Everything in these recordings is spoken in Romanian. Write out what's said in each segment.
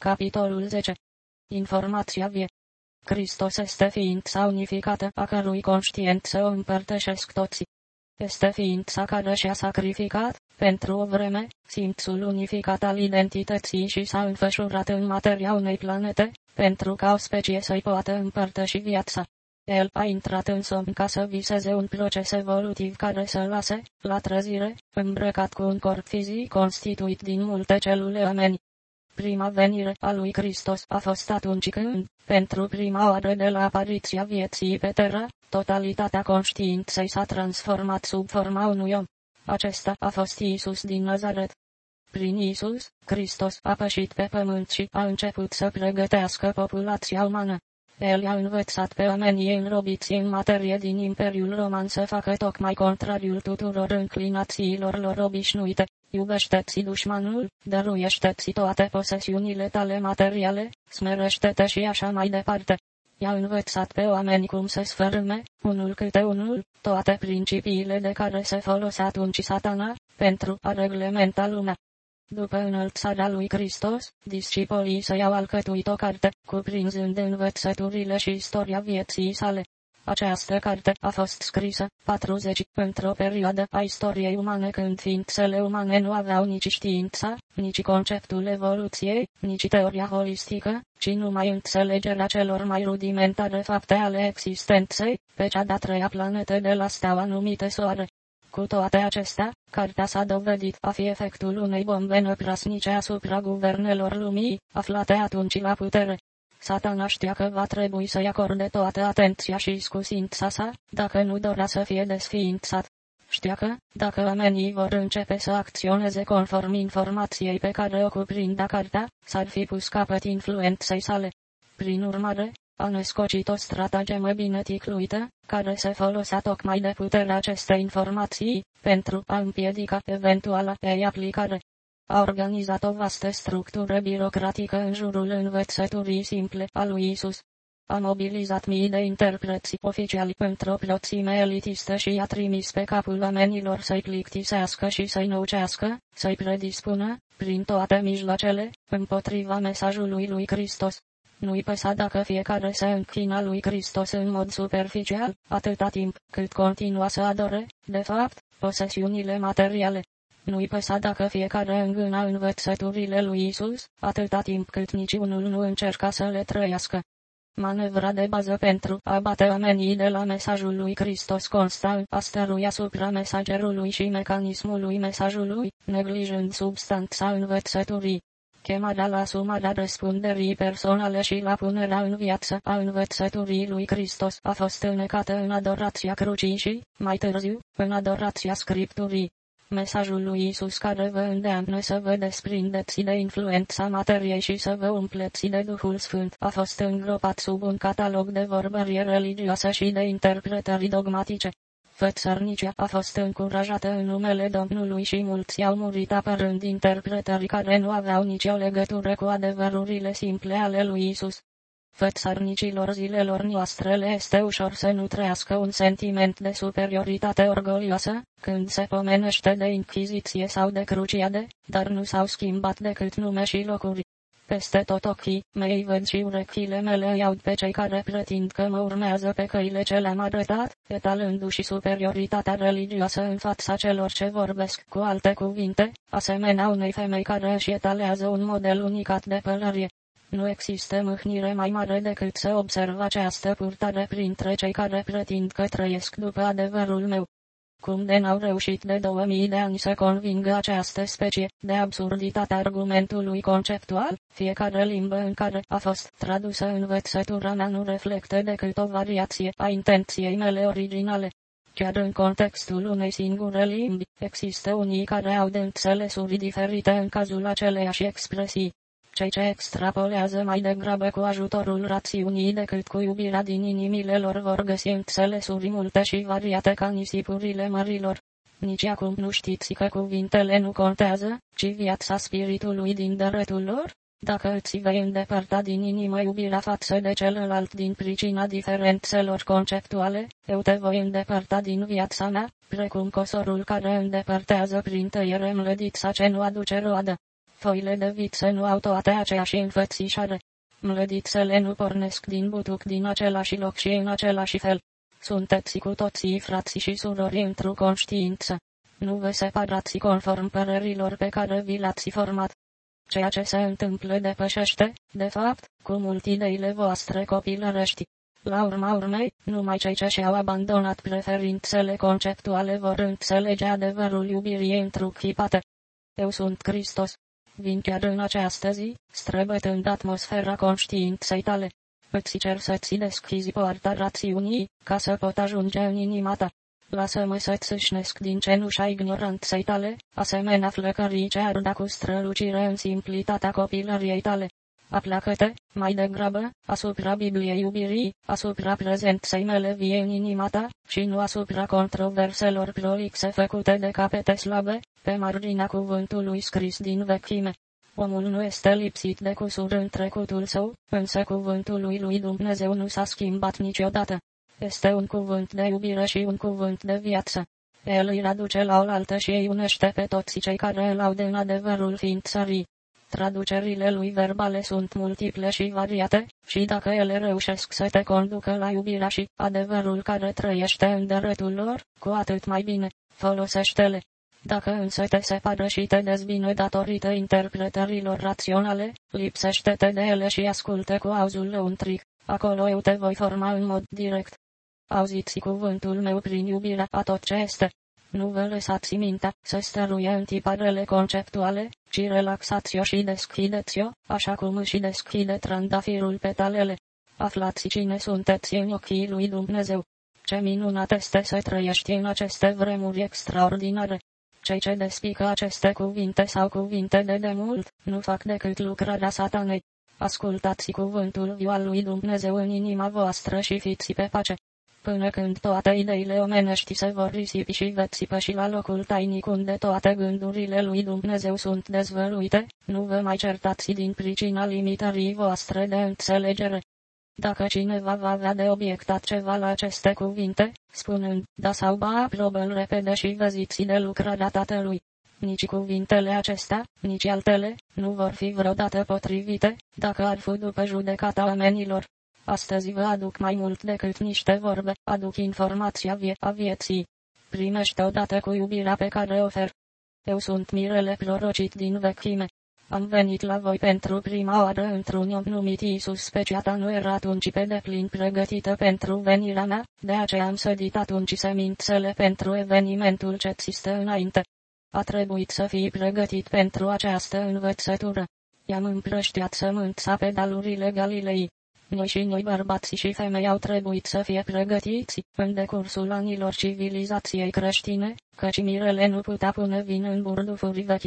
Capitolul 10. Informația vie. Hristos este ființa unificată, a cărui conștiință o împărtășesc toți. Este ființa care și-a sacrificat, pentru o vreme, simțul unificat al identității și s-a înfășurat în materia unei planete, pentru ca o specie să-i poată împărtăși viața. El a intrat în somn ca să viseze un proces evolutiv care să lase, la trezire, îmbrăcat cu un corp fizic constituit din multe celule omeni. Prima venire a lui Hristos a fost atunci când, pentru prima oară de la apariția vieții pe terra, totalitatea conștiinței s-a transformat sub forma unui om. Acesta a fost Iisus din Nazaret. Prin Iisus, Hristos a pășit pe pământ și a început să pregătească populația umană. El i-a învățat pe oamenii înrobiți în materie din Imperiul Roman să facă tocmai contrariul tuturor înclinațiilor lor obișnuite. Iubește-ți dușmanul, dăruiește-ți toate posesiunile tale materiale, smerește-te și așa mai departe. I-a învățat pe oameni cum să sfărâme, unul câte unul, toate principiile de care se folosea atunci satana, pentru a reglementa lumea. După înălțarea lui Hristos, discipolii să iau alcătuit o carte, cuprinzând învățăturile și istoria vieții sale. Această carte a fost scrisă, 40, într-o perioadă a istoriei umane când ființele umane nu aveau nici știința, nici conceptul evoluției, nici teoria holistică, ci numai înțelegerea celor mai rudimentare fapte ale existenței, pe cea de-a treia planetă de la steaua numită Soare. Cu toate acestea, cartea s-a dovedit a fi efectul unei bombe năprasnice asupra guvernelor lumii, aflate atunci la putere. Satana știa că va trebui să-i acorde toată atenția și scusința sa, dacă nu dorea să fie desființat. Știa că, dacă oamenii vor începe să acționeze conform informației pe care o cuprindea cartea, s-ar fi pus capăt influenței sale. Prin urmare, a născocit o stratagemă bine ticluită, care se folosea tocmai de puterea acestei informații, pentru a împiedica eventuala ei aplicare. A organizat o vastă structură birocratică în jurul învățăturii simple a lui Isus. A mobilizat mii de interpreți oficiali pentru o proțime elitistă și i-a trimis pe capul oamenilor să-i plictisească și să-i năucească, să-i predispună, prin toate mijloacele, împotriva mesajului lui Hristos. Nu-i păsa dacă fiecare se închina lui Hristos în mod superficial, atâta timp cât continua să adore, de fapt, posesiunile materiale. Nu-i păsa dacă fiecare îngâna învățăturile lui Isus, atâta timp cât niciunul nu încerca să le trăiască. Manevra de bază pentru a bate oamenii de la mesajul lui Hristos consta în astărui asupra mesagerului și mecanismului mesajului, neglijând substanța învățăturii chemarea la asumarea răspunderii personale și la punerea în viață a învățăturii lui Hristos a fost înnecată în adorația crucii și, mai târziu, în adorația Scripturii. Mesajul lui Isus care vă îndeamnă să vă desprindeți de influența materiei și să vă umpleți de Duhul Sfânt a fost îngropat sub un catalog de vorbărie religioasă și de interpretări dogmatice. Fățărnicea a fost încurajată în numele Domnului și mulți au murit apărând interpretări care nu aveau nicio legătură cu adevărurile simple ale lui Isus. Fățărnicilor zilelor noastre le este ușor să nu trăiască un sentiment de superioritate orgolioasă, când se pomenește de inchiziție sau de cruciade, dar nu s-au schimbat decât nume și locuri. Peste tot ochii mei văd și urechile mele iau pe cei care pretind că mă urmează pe căile ce le-am arătat, etalându-și superioritatea religioasă în fața celor ce vorbesc cu alte cuvinte, asemenea unei femei care își etalează un model unicat de pălărie. Nu există mâhnire mai mare decât să observ această purtare printre cei care pretind că trăiesc după adevărul meu. Cum de n-au reușit de 2000 de ani să convingă această specie de absurditatea argumentului conceptual, fiecare limbă în care a fost tradusă învățătura mea nu reflectă decât o variație a intenției mele originale. Chiar în contextul unei singure limbi, există unii care au de înțelesuri diferite în cazul aceleiași expresii cei ce extrapolează mai degrabă cu ajutorul rațiunii decât cu iubirea din inimile lor vor găsi înțelesuri multe și variate ca nisipurile mărilor. Nici acum nu știți că cuvintele nu contează, ci viața spiritului din dărătul lor? Dacă îți vei îndepărta din inimă iubirea față de celălalt din pricina diferențelor conceptuale, eu te voi îndepărta din viața mea, precum cosorul care îndepărtează prin tăiere mlădița ce nu aduce roadă. Foile de viță nu au toate aceeași înfățișare. Mlădițele nu pornesc din butuc din același loc și în același fel. Sunteți cu toții frații și surori într-o conștiință. Nu vă separați conform părerilor pe care vi le-ați format. Ceea ce se întâmplă depășește, de fapt, cu mult ideile voastre copilărești. La urma urmei, numai cei ce și-au abandonat preferințele conceptuale vor înțelege adevărul iubirii întruchipate. Eu sunt Hristos. Vin chiar în această zi, străbătând atmosfera conștiinței tale. Îți cer să-ți deschizi poarta rațiunii, ca să pot ajunge în inima ta. Lasă-mă să-ți îșnesc din cenușa ignoranței tale, asemenea flăcării ce arda cu strălucire în simplitatea copilăriei tale. Apleacă-te, mai degrabă, asupra Bibliei iubirii, asupra prezenței mele vie în inima ta, și nu asupra controverselor prolixe făcute de capete slabe, pe marginea cuvântului scris din vechime. Omul nu este lipsit de cusur în trecutul său, însă cuvântul lui lui Dumnezeu nu s-a schimbat niciodată. Este un cuvânt de iubire și un cuvânt de viață. El îi aduce la oaltă și îi unește pe toți cei care îl aud în adevărul ființării. Traducerile lui verbale sunt multiple și variate, și dacă ele reușesc să te conducă la iubirea și adevărul care trăiește în dărătul lor, cu atât mai bine, folosește-le. Dacă însă te separă și te dezbină datorită interpretărilor raționale, lipsește-te de ele și asculte cu auzul lăuntric. Acolo eu te voi forma în mod direct. Auziți cuvântul meu prin iubirea a tot ce este. Nu vă lăsați mintea să stăruie în tiparele conceptuale, ci relaxați-o și deschideți-o, așa cum își deschide trandafirul petalele. Aflați cine sunteți în ochii lui Dumnezeu. Ce minunat este să trăiești în aceste vremuri extraordinare. Cei ce despică aceste cuvinte sau cuvinte de demult, nu fac decât lucrarea satanei. Ascultați cuvântul viu al lui Dumnezeu în inima voastră și fiți pe pace până când toate ideile omenești se vor risipi și veți păși la locul tainic unde toate gândurile lui Dumnezeu sunt dezvăluite, nu vă mai certați din pricina limitării voastre de înțelegere. Dacă cineva va avea de obiectat ceva la aceste cuvinte, spunând, da sau ba aprobă repede și văziți de lucrarea tatălui. Nici cuvintele acestea, nici altele, nu vor fi vreodată potrivite, dacă ar fi după judecata oamenilor. Astăzi vă aduc mai mult decât niște vorbe, aduc informația vie a vieții. Primește odată cu iubirea pe care o ofer. Eu sunt mirele prorocit din vechime. Am venit la voi pentru prima oară într-un om numit Iisus speciata nu era atunci pe deplin pregătită pentru venirea mea, de aceea am sădit atunci semințele pentru evenimentul ce ți stă înainte. A trebuit să fii pregătit pentru această învățătură. I-am împrăștiat sămânța pe dalurile Galilei. Noi și noi bărbații și femei au trebuit să fie pregătiți în decursul anilor civilizației creștine, căci mirele nu putea pune vin în burdufuri vechi.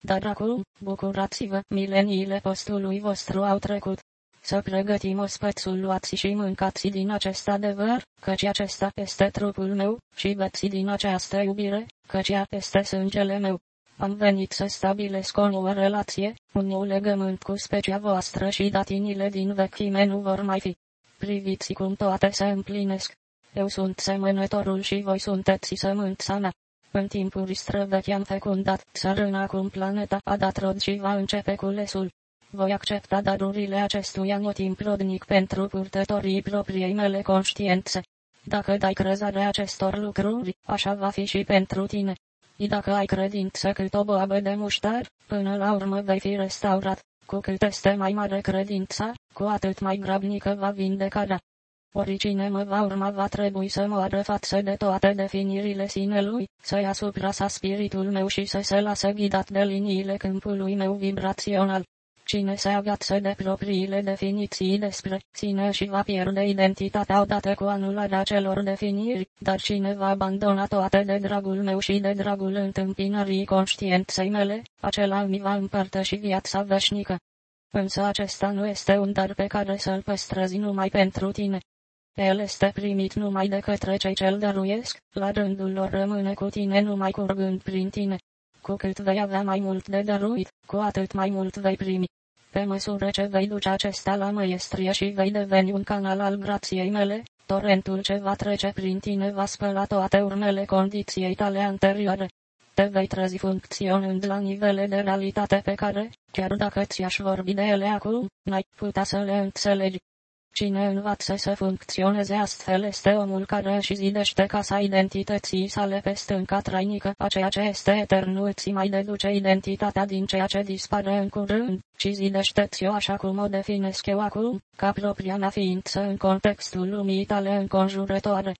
Dar acum, bucurați-vă, mileniile postului vostru au trecut. Să pregătim ospățul luați și mâncați din acest adevăr, căci acesta este trupul meu, și beți din această iubire, căci ea este sângele meu. Am venit să stabilesc o nouă relație, un nou legământ cu specia voastră și datinile din vechime nu vor mai fi. Priviți cum toate se împlinesc. Eu sunt semănătorul și voi sunteți sămânța mea. În timpuri străvechi am fecundat țărâna cum planeta a dat rod și va începe culesul. Voi accepta darurile acestui anotimp rodnic pentru purtătorii propriei mele conștiințe. Dacă dai crezare acestor lucruri, așa va fi și pentru tine. Dacă ai credință cât o boabă de muștar, până la urmă vei fi restaurat. Cu cât este mai mare credința, cu atât mai grabnică va vindecarea. Oricine mă va urma va trebui să moară față de toate definirile sinelui, să ia supra sa spiritul meu și să se lasă ghidat de liniile câmpului meu vibrațional. Cine se agață de propriile definiții despre sine și va pierde identitatea odată cu anularea celor definiri, dar cine va abandona toate de dragul meu și de dragul întâmpinării conștienței mele, acela mi va împărtăși viața veșnică. Însă acesta nu este un dar pe care să-l păstrezi numai pentru tine. El este primit numai de către cei ce-l dăruiesc, la rândul lor rămâne cu tine numai curgând prin tine. Cu cât vei avea mai mult de dăruit, cu atât mai mult vei primi. Pe măsură ce vei duce acesta la măiestrie și vei deveni un canal al grației mele, torentul ce va trece prin tine va spăla toate urmele condiției tale anterioare. te vei trezi funcționând la nivele de realitate pe care, chiar dacă ți-aș vorbi de ele acum, n-ai putea să le înțelegi. Cine învață să funcționeze astfel este omul care își zidește casa identității sale pe stânca trainică, a ceea ce este etern nu îți mai deduce identitatea din ceea ce dispare în curând, ci zidește-ți-o așa cum o definesc eu acum, ca propria mea ființă în contextul lumii tale înconjurătoare.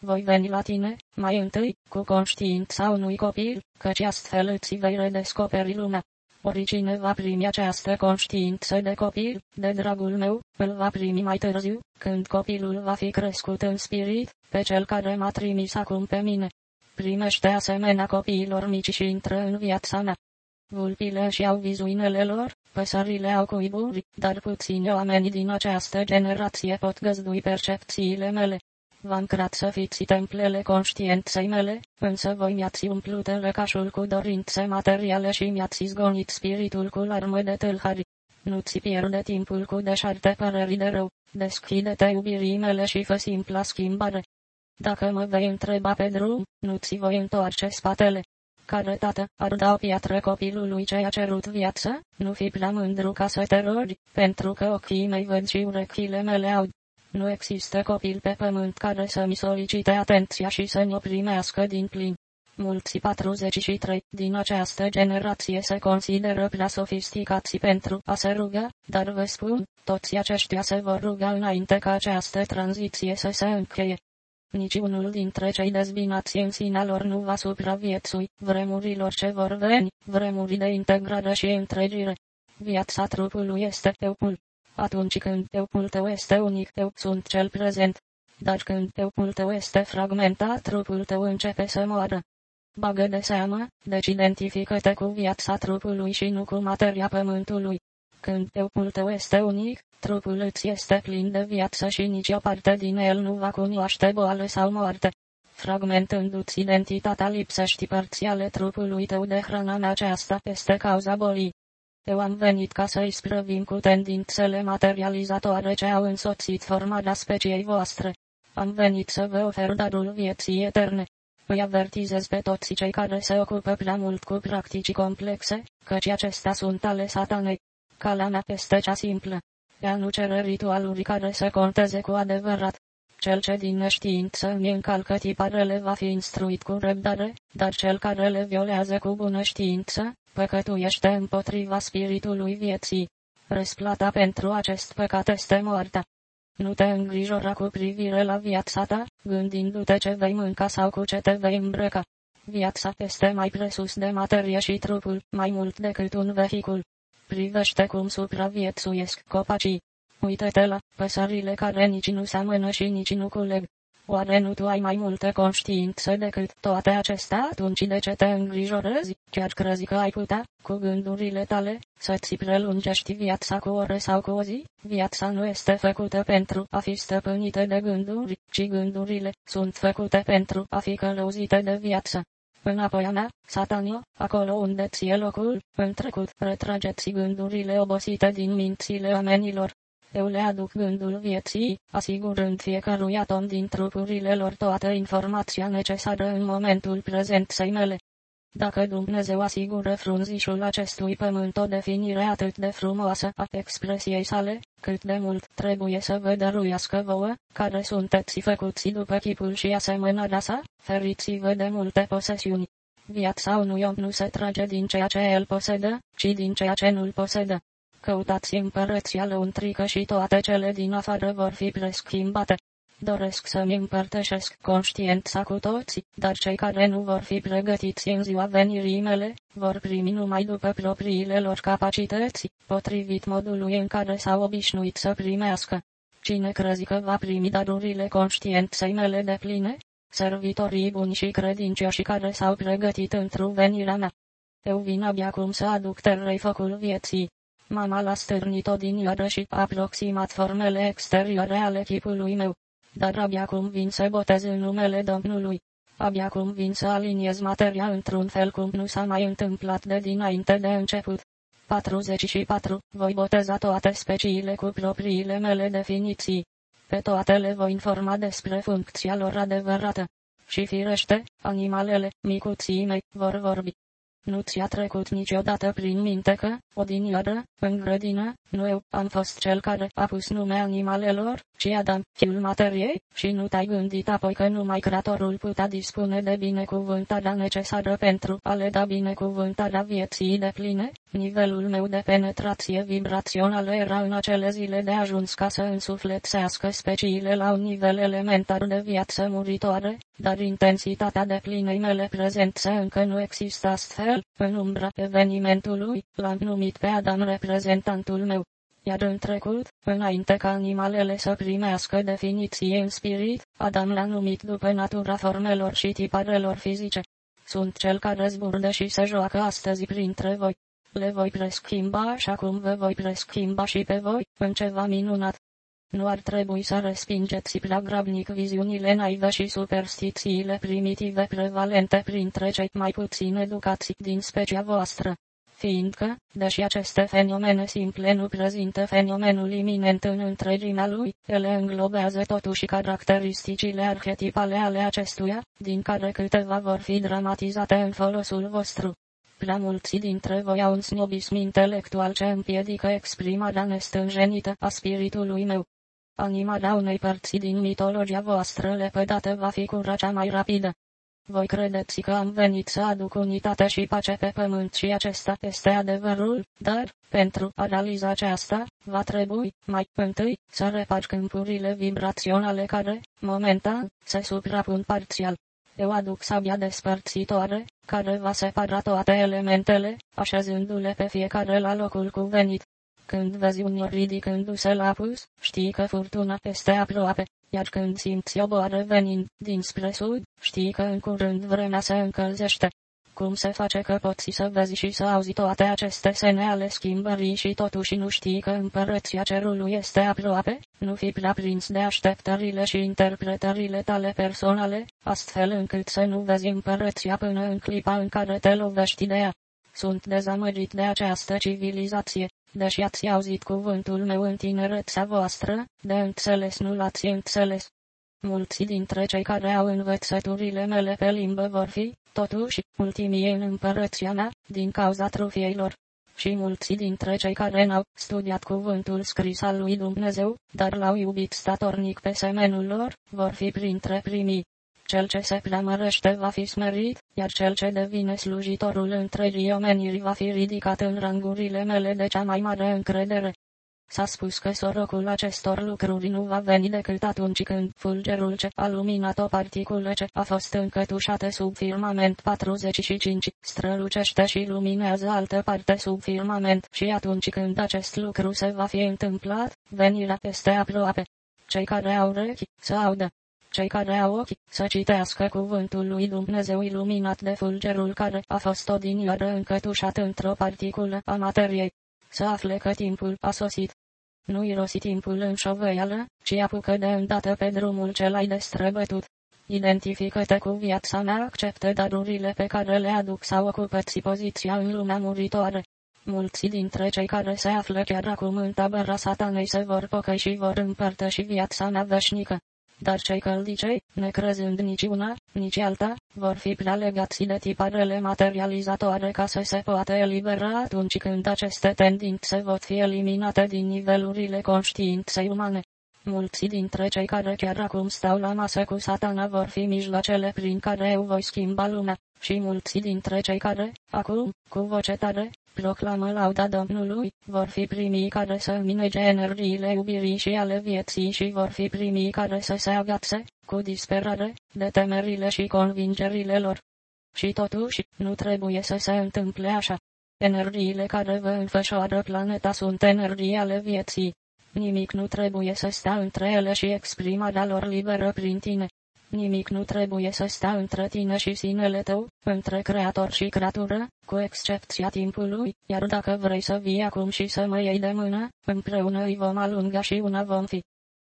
Voi veni la tine, mai întâi, cu conștiința unui copil, căci astfel îți vei redescoperi lumea. Oricine va primi această conștiință de copil, de dragul meu, îl va primi mai târziu, când copilul va fi crescut în spirit, pe cel care m-a trimis acum pe mine. Primește asemenea copiilor mici și intră în viața mea. Vulpile și au vizuinele lor, păsările au cuiburi, dar puțini oameni din această generație pot găzdui percepțiile mele. V-am creat să fiți templele conștienței mele, însă voi mi-ați umplut lăcașul cu dorințe materiale și mi-ați izgonit spiritul cu larmă de tâlhari. Nu ți pierde timpul cu deșarte păreri de rău, deschide-te iubirii mele și fă simpla schimbare. Dacă mă vei întreba pe drum, nu ți voi întoarce spatele. Care tată ar da o piatră copilului ce a cerut viață? Nu fi prea mândru ca să te rogi, pentru că ochii mei văd și urechile mele aud. Nu există copil pe pământ care să-mi solicite atenția și să-mi o primească din plin. Mulți 43 din această generație se consideră prea sofisticați pentru a se ruga, dar vă spun, toți aceștia se vor ruga înainte ca această tranziție să se încheie. Niciunul dintre cei dezbinați în sinea lor nu va supraviețui vremurilor ce vor veni, vremuri de integrare și întregire. Viața trupului este eupul, atunci când eupul tău este unic, eu sunt cel prezent. Dar când eupul tău este fragmentat, trupul tău începe să moară. Bagă de seamă, deci identifică-te cu viața trupului și nu cu materia pământului. Când eupul tău este unic, trupul îți este plin de viață și nici o parte din el nu va cunoaște boală sau moarte. Fragmentându-ți identitatea lipsești parțiale trupului tău de hrana aceasta este cauza bolii. Eu am venit ca să-i sprăvim cu tendințele materializatoare ce au însoțit formarea speciei voastre. Am venit să vă ofer darul vieții eterne. Îi avertizez pe toți cei care se ocupă prea mult cu practici complexe, căci acestea sunt ale satanei. Calea mea este cea simplă. Ea nu cere ritualuri care să conteze cu adevărat. Cel ce din neștiință îmi încalcă tiparele va fi instruit cu răbdare, dar cel care le violează cu bună știință, păcătuiește împotriva spiritului vieții. Răsplata pentru acest păcat este moartea. Nu te îngrijora cu privire la viața ta, gândindu-te ce vei mânca sau cu ce te vei îmbrăca. Viața este mai presus de materie și trupul, mai mult decât un vehicul. Privește cum supraviețuiesc copacii. Uită-te la păsările care nici nu seamănă și nici nu culeg. Oare nu tu ai mai multă conștiință decât toate acestea atunci de ce te îngrijorezi? Chiar crezi că ai putea, cu gândurile tale, să-ți prelungești viața cu ore sau cu o zi? Viața nu este făcută pentru a fi stăpânită de gânduri, ci gândurile sunt făcute pentru a fi călăuzite de viață. Înapoi a mea, satania, acolo unde ție locul, în trecut, retrageți gândurile obosite din mințile oamenilor, eu le aduc gândul vieții, asigurând fiecărui atom din trupurile lor toată informația necesară în momentul prezenței mele. Dacă Dumnezeu asigură frunzișul acestui pământ o definire atât de frumoasă a expresiei sale, cât de mult trebuie să vă dăruiască vouă, care sunteți făcuți după chipul și asemănarea sa, feriți-vă de multe posesiuni. Viața unui om nu se trage din ceea ce el posedă, ci din ceea ce nu-l posedă. Căutați împărăția lăuntrică și toate cele din afară vor fi preschimbate. Doresc să-mi împărtășesc conștiența cu toți, dar cei care nu vor fi pregătiți în ziua venirii mele, vor primi numai după propriile lor capacități, potrivit modului în care s-au obișnuit să primească. Cine crezi că va primi darurile conștienței mele de pline? Servitorii buni și credincioși care s-au pregătit într-o venirea mea. Eu vin abia acum să aduc terrei focul vieții. Mama l-a stârnit odinioară și aproximat formele exterioare ale chipului meu. Dar abia cum vin să botez în numele Domnului. Abia cum vin să aliniez materia într-un fel cum nu s-a mai întâmplat de dinainte de început. 44. Voi boteza toate speciile cu propriile mele definiții. Pe toate le voi informa despre funcția lor adevărată. Și firește, animalele, micuții mei, vor vorbi. Nu ți-a trecut niciodată prin minte că, odinioară, în grădină, nu eu am fost cel care a pus nume animalelor, ci Adam, fiul materiei, și nu te-ai gândit apoi că numai Creatorul putea dispune de binecuvântarea necesară pentru a le da binecuvântarea vieții de pline? Nivelul meu de penetrație vibrațională era în acele zile de ajuns ca să însuflețească speciile la un nivel elementar de viață muritoare, dar intensitatea de plinei mele prezențe încă nu există astfel, în umbra evenimentului, l-am numit pe Adam reprezentantul meu. Iar în trecut, înainte ca animalele să primească definiție în spirit, Adam l-a numit după natura formelor și tiparelor fizice. Sunt cel care zburdă și se joacă astăzi printre voi. Le voi preschimba așa cum vă voi preschimba și pe voi, în ceva minunat. Nu ar trebui să respingeți prea grabnic viziunile naive și superstițiile primitive prevalente printre cei mai puțin educați din specia voastră. Fiindcă, deși aceste fenomene simple nu prezintă fenomenul iminent în întregimea lui, ele înglobează totuși caracteristicile arhetipale ale acestuia, din care câteva vor fi dramatizate în folosul vostru. Prea mulți dintre voi au un snobism intelectual ce împiedică exprimarea nestânjenită a spiritului meu. Animarea unei părți din mitologia voastră lepădată va fi cura cea mai rapidă. Voi credeți că am venit să aduc unitate și pace pe pământ și acesta este adevărul, dar, pentru a realiza aceasta, va trebui, mai întâi, să repar câmpurile vibraționale care, momentan, se suprapun parțial. Eu aduc sabia despărțitoare, care va separa toate elementele, așezându-le pe fiecare la locul cuvenit. Când vezi un nor ridicându-se la pus, știi că furtuna este aproape, iar când simți o boară venind dinspre sud, știi că în curând vremea se încălzește. Cum se face că poți să vezi și să auzi toate aceste sene ale schimbării și totuși nu știi că împărăția cerului este aproape? Nu fi prea prins de așteptările și interpretările tale personale, astfel încât să nu vezi împărăția până în clipa în care te lovești de ea. Sunt dezamăgit de această civilizație, deși ați auzit cuvântul meu în tinerețea voastră, de înțeles nu l-ați înțeles. Mulți dintre cei care au învățăturile mele pe limbă vor fi, totuși, ultimii în împărăția mea, din cauza trufieilor. Și mulți dintre cei care n-au studiat cuvântul scris al lui Dumnezeu, dar l-au iubit statornic pe semenul lor, vor fi printre primii. Cel ce se preamărește va fi smerit, iar cel ce devine slujitorul întregii omeniri va fi ridicat în rangurile mele de cea mai mare încredere. S-a spus că sorocul acestor lucruri nu va veni decât atunci când fulgerul ce a luminat o particulă ce a fost încătușată sub firmament 45 strălucește și luminează altă parte sub firmament și atunci când acest lucru se va fi întâmplat, venirea este aproape. Cei care au urechi, să audă. Cei care au ochi, să citească cuvântul lui Dumnezeu iluminat de fulgerul care a fost odinioară încătușat într-o particulă a materiei. Să afle că timpul a sosit. Nu irosi timpul în șovăială, ci apucă de îndată pe drumul cel ai destrăbătut. Identifică-te cu viața mea, acceptă darurile pe care le aduc sau ocupă-ți poziția în lumea muritoare. Mulți dintre cei care se află chiar acum în tabăra satanei se vor pocăi și vor împărtăși viața mea veșnică dar cei căldicei, necrezând nici una, nici alta, vor fi prea legați de tiparele materializatoare ca să se poată elibera atunci când aceste tendințe vor fi eliminate din nivelurile conștiinței umane. Mulți dintre cei care chiar acum stau la masă cu satana vor fi mijloacele prin care eu voi schimba lumea, și mulți dintre cei care, acum, cu voce tare, proclamă lauda Domnului, vor fi primii care să minege energiile iubirii și ale vieții și vor fi primii care să se agațe, cu disperare, de temerile și convingerile lor. Și totuși, nu trebuie să se întâmple așa. Energiile care vă înfășoară planeta sunt energii ale vieții. Nimic nu trebuie să stea între ele și exprimarea lor liberă prin tine. Nimic nu trebuie să stea între tine și sinele tău, între creator și creatură, cu excepția timpului, iar dacă vrei să vii acum și să mă iei de mână, împreună îi vom alunga și una vom fi.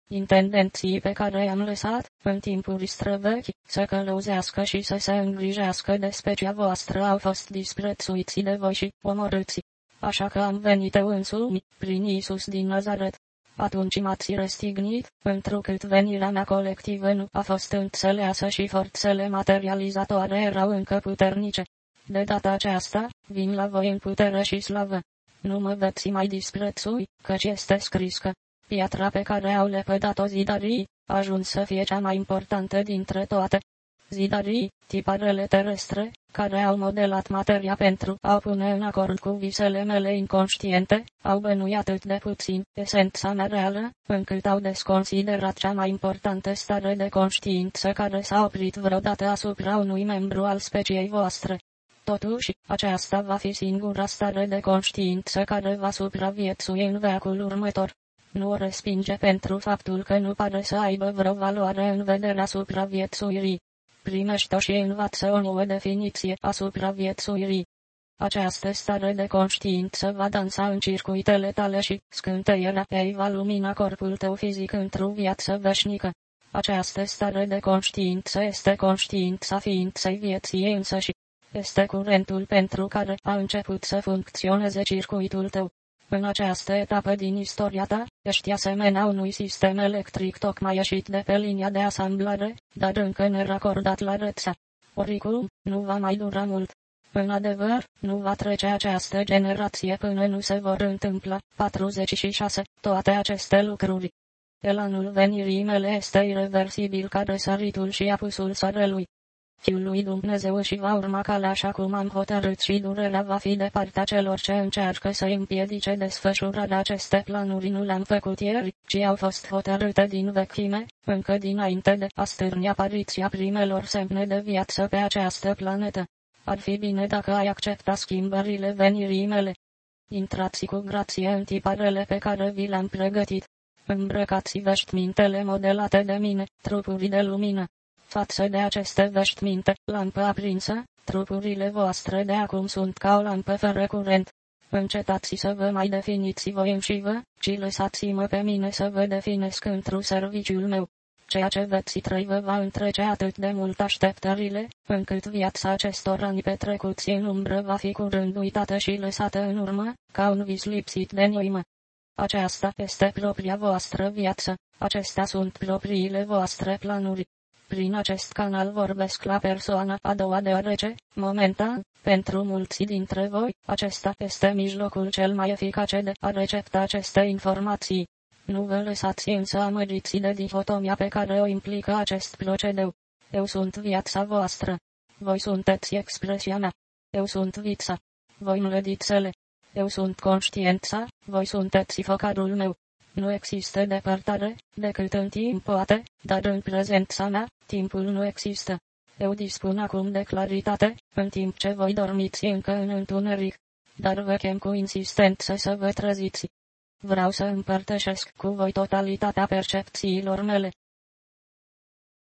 Intendenții pe care i-am lăsat, în timpuri străvechi, să călăuzească și să se îngrijească de specia voastră au fost disprețuiți de voi și omorâți. Așa că am venit eu însumi, prin Iisus din Nazaret, atunci m-ați răstignit, întrucât venirea mea colectivă nu a fost înțeleasă și forțele materializatoare erau încă puternice. De data aceasta, vin la voi în putere și slavă. Nu mă veți mai disprețui, căci este scris că piatra pe care au lepădat-o zidarii, a ajuns să fie cea mai importantă dintre toate. Zidarii, tiparele terestre, care au modelat materia pentru a pune în acord cu visele mele inconștiente, au bănuit atât de puțin esența mea reală, încât au desconsiderat cea mai importantă stare de conștiință care s-a oprit vreodată asupra unui membru al speciei voastre. Totuși, aceasta va fi singura stare de conștiință care va supraviețui în veacul următor. Nu o respinge pentru faptul că nu pare să aibă vreo valoare în vederea supraviețuirii. Primește-o și învață o nouă definiție a supraviețuirii. Această stare de conștiință va dansa în circuitele tale și scântăierea ei va lumina corpul tău fizic într-o viață veșnică. Această stare de conștiință este conștiința ființei vieții însăși. Este curentul pentru care a început să funcționeze circuitul tău. În această etapă din istoria ta, ești asemenea unui sistem electric tocmai ieșit de pe linia de asamblare, dar încă neracordat la rețea. Oricum, nu va mai dura mult. În adevăr, nu va trece această generație până nu se vor întâmpla 46 toate aceste lucruri. Elanul venirii mele este irreversibil ca răsăritul și apusul soarelui. Fiul lui Dumnezeu și va urma calea așa cum am hotărât și durerea va fi de partea celor ce încearcă să împiedice desfășurarea aceste planuri nu le-am făcut ieri, ci au fost hotărâte din vechime, încă dinainte de a stârni apariția primelor semne de viață pe această planetă. Ar fi bine dacă ai accepta schimbările venirii mele. Intrați cu grație în tiparele pe care vi le-am pregătit. Îmbrăcați veștimintele modelate de mine, trupuri de lumină, Față de aceste veștiminte, lampă aprinsă, trupurile voastre de acum sunt ca o lampă fără curent. Încetați să vă mai definiți voi înșivă, ci lăsați-mă pe mine să vă definesc într-un serviciul meu. Ceea ce veți trăi vă va întrece atât de mult așteptările, încât viața acestor ani petrecuți în umbră va fi curând uitată și lăsată în urmă, ca un vis lipsit de noimă. Aceasta este propria voastră viață, acestea sunt propriile voastre planuri. Prin acest canal vorbesc la persoana a doua deoarece, momentan, pentru mulți dintre voi, acesta este mijlocul cel mai eficace de a recepta aceste informații. Nu vă lăsați însă amăgiți de difotomia pe care o implică acest procedeu. Eu sunt viața voastră. Voi sunteți expresia mea. Eu sunt vița. Voi mlădițele. Eu sunt conștiența, voi sunteți focarul meu. Nu există depărtare, decât în timp poate, dar în prezența mea, timpul nu există. Eu dispun acum de claritate, în timp ce voi dormiți încă în întuneric, dar vă chem cu insistență să vă treziți. Vreau să împărtășesc cu voi totalitatea percepțiilor mele.